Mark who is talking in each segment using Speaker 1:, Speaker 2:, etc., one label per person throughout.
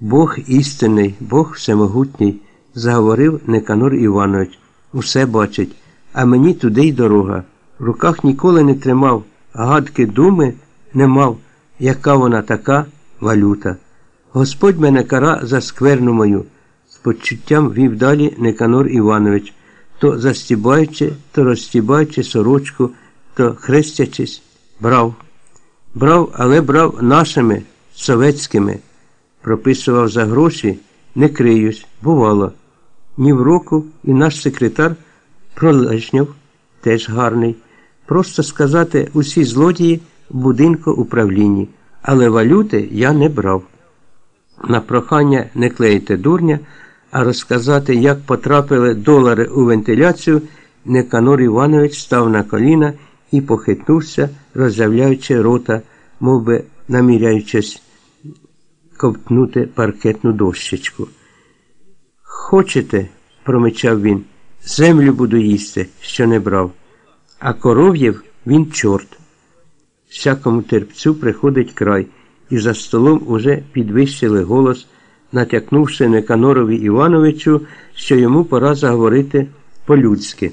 Speaker 1: Бог істинний, Бог всемогутній, заговорив Неканор Іванович. Усе бачить, а мені туди й дорога. В руках ніколи не тримав, гадки думи не мав, яка вона така валюта. Господь мене кара за скверну мою, з почуттям вів далі Неканор Іванович, то застібаючи, то розстібаючи сорочку, то хрестячись, брав. Брав, але брав нашими советськими. Прописував за гроші, не криюсь, бувало. Ні в року і наш секретар Пролежньов, теж гарний. Просто сказати усі злодії в будинку управлінні, але валюти я не брав. На прохання не клеїти дурня, а розказати, як потрапили долари у вентиляцію, Неканор Іванович став на коліна і похитнувся, роззявляючи рота, мов би наміряючись ковтнути паркетну дощечку. Хочете, промичав він, землю буду їсти, що не брав, а коров'єв він чорт. Всякому терпцю приходить край, і за столом уже підвищили голос, натякнувши Неканорові Івановичу, що йому пора заговорити по-людськи.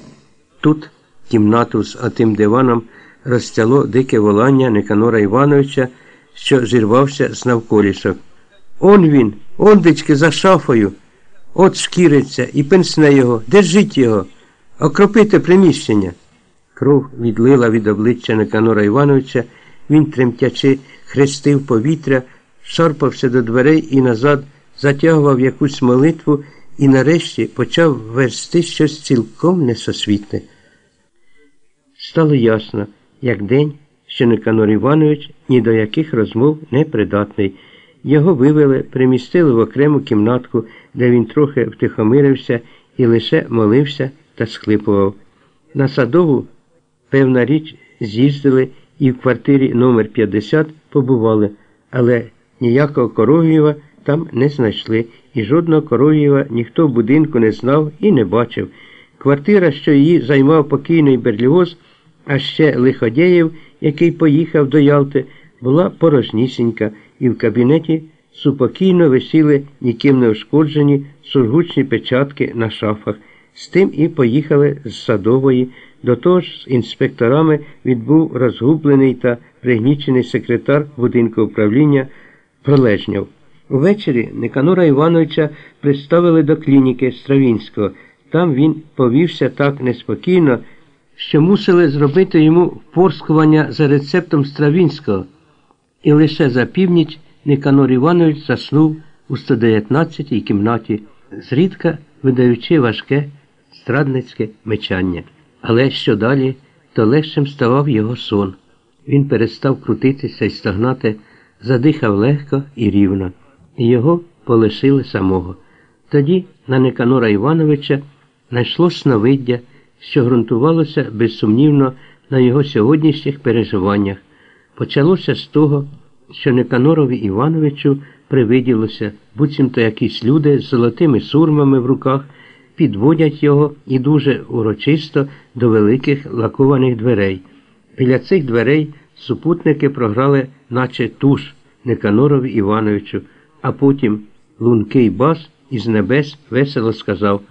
Speaker 1: Тут кімнату з отим диваном розтяло дике волання Неканора Івановича, що зірвався з навколішок. Он він, ондечки за шафою. От шкіриться і пенсне його, держіть його, окропите приміщення. Кров відлила від обличчя Неканора Івановича, він, тремтячи, хрестив повітря, шарпався до дверей і назад, затягував якусь молитву і нарешті почав версти щось цілком несосвітне. Стало ясно, як день, що Никанор Іванович ні до яких розмов не придатний. Його вивели, примістили в окрему кімнатку, де він трохи втихомирився і лише молився та схлипував. На садову, певна річ, з'їздили і в квартирі номер 50 побували, але ніякого Коров'єва там не знайшли, і жодного Коров'єва ніхто в будинку не знав і не бачив. Квартира, що її займав покійний Берліоз, а ще Лиходєєв, який поїхав до Ялти, була порожнісінька, і в кабінеті супокійно висіли ніким не ушкоджені сургучні печатки на шафах. З тим і поїхали з садової. До того ж, з інспекторами відбув розгублений та пригнічений секретар будинку управління Пролежньов. Увечері Никанора Івановича представили до клініки Стравінського. Там він повівся так неспокійно, що мусили зробити йому впорскування за рецептом Стравінського. І лише за північ Никанор Іванович заснув у 119-й кімнаті, зрідка видаючи важке страдницьке мечання. Але що далі, то легшим ставав його сон. Він перестав крутитися і стогнати, задихав легко і рівно, і його полишили самого. Тоді на Никанора Івановича найшло сновиддя, що ґрунтувалося безсумнівно на його сьогоднішніх переживаннях. Почалося з того, що Никанорові Івановичу привиділося, буцімто якісь люди з золотими сурмами в руках підводять його і дуже урочисто до великих лакованих дверей. Біля цих дверей супутники програли, наче туш Никанорові Івановичу, а потім лункий бас із небес весело сказав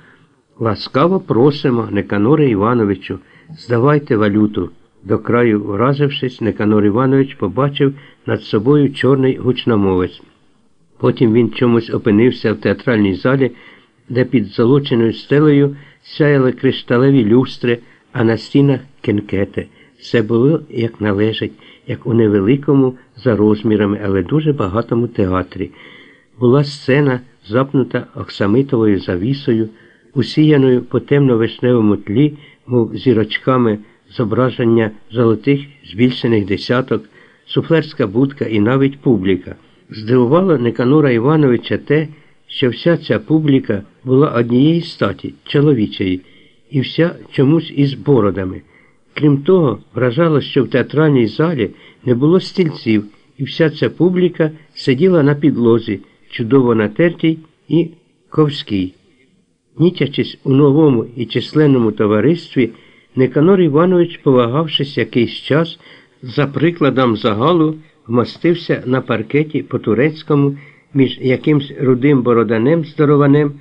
Speaker 1: Ласкаво просимо, Никаноре Івановичу, здавайте валюту. До краю вразившись, Никанор Іванович побачив над собою чорний гучномовець. Потім він чомусь опинився в театральній залі, де під золоченою стелею сяяли кришталеві люстри, а на стінах кенкети. Все було як належить, як у невеликому за розмірами, але дуже багатому театрі. Була сцена, запнута оксамитовою завісою, усіяною по темно-вишневому тлі, мов зірочками зображення золотих збільшених десяток, суфлерська будка і навіть публіка. Здивувало Никанора Івановича те, що вся ця публіка була однієї статі, чоловічої, і вся чомусь із бородами. Крім того, вражало, що в театральній залі не було стільців, і вся ця публіка сиділа на підлозі, чудово натертій і ковській. Нітячись у новому і численному товаристві, Никанор Іванович, повагавшись якийсь час, за прикладом загалу вмостився на паркеті по турецькому між якимсь рудим бороданем здорованем